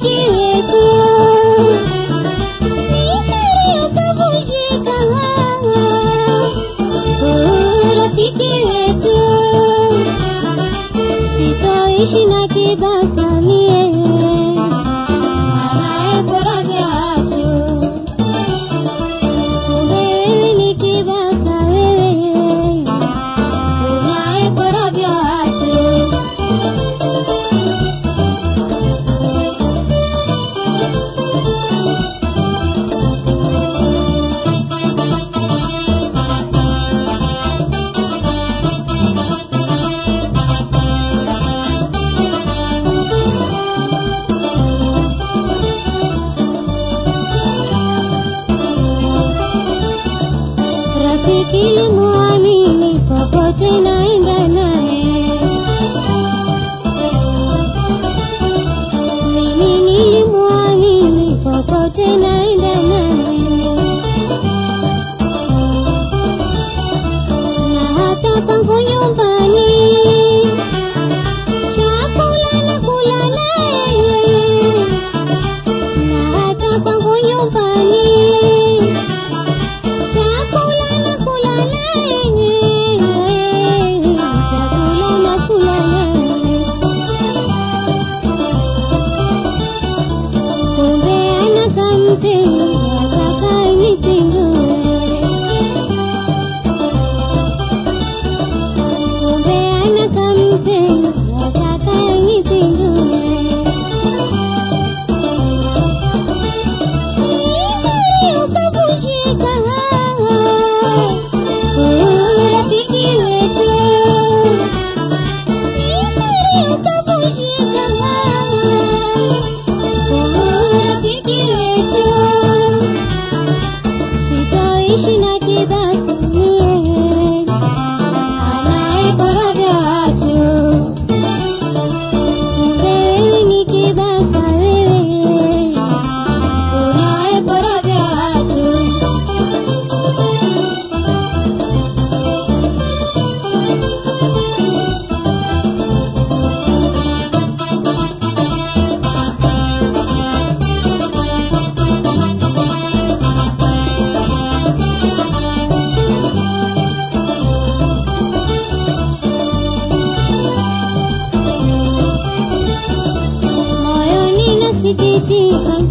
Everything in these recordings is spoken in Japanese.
की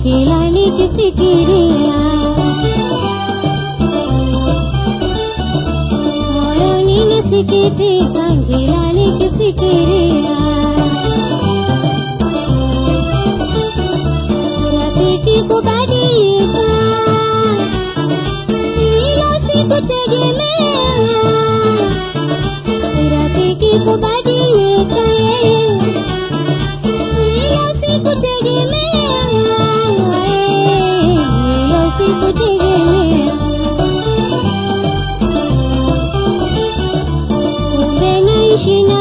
k i l a l a y n i i k i s i k d i e r i a d Krishna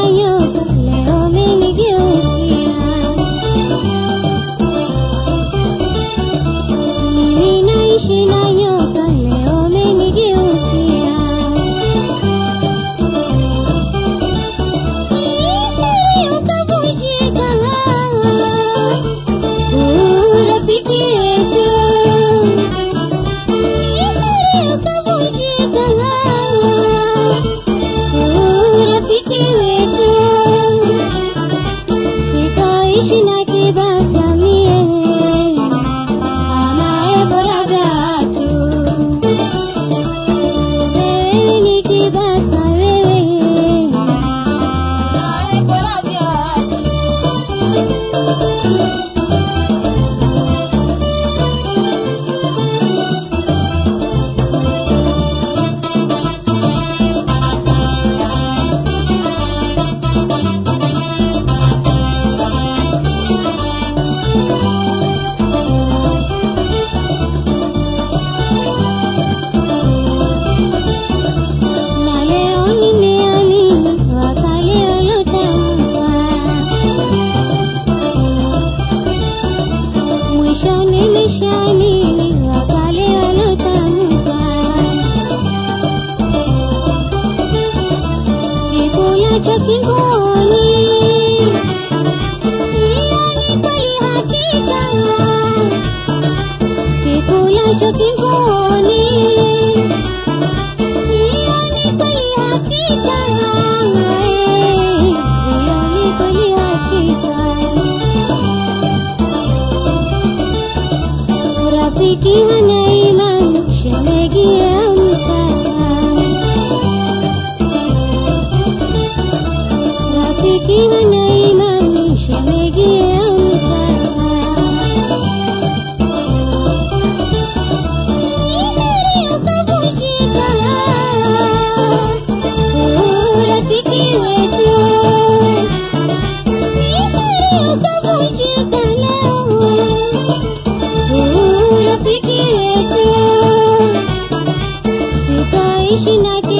Krishna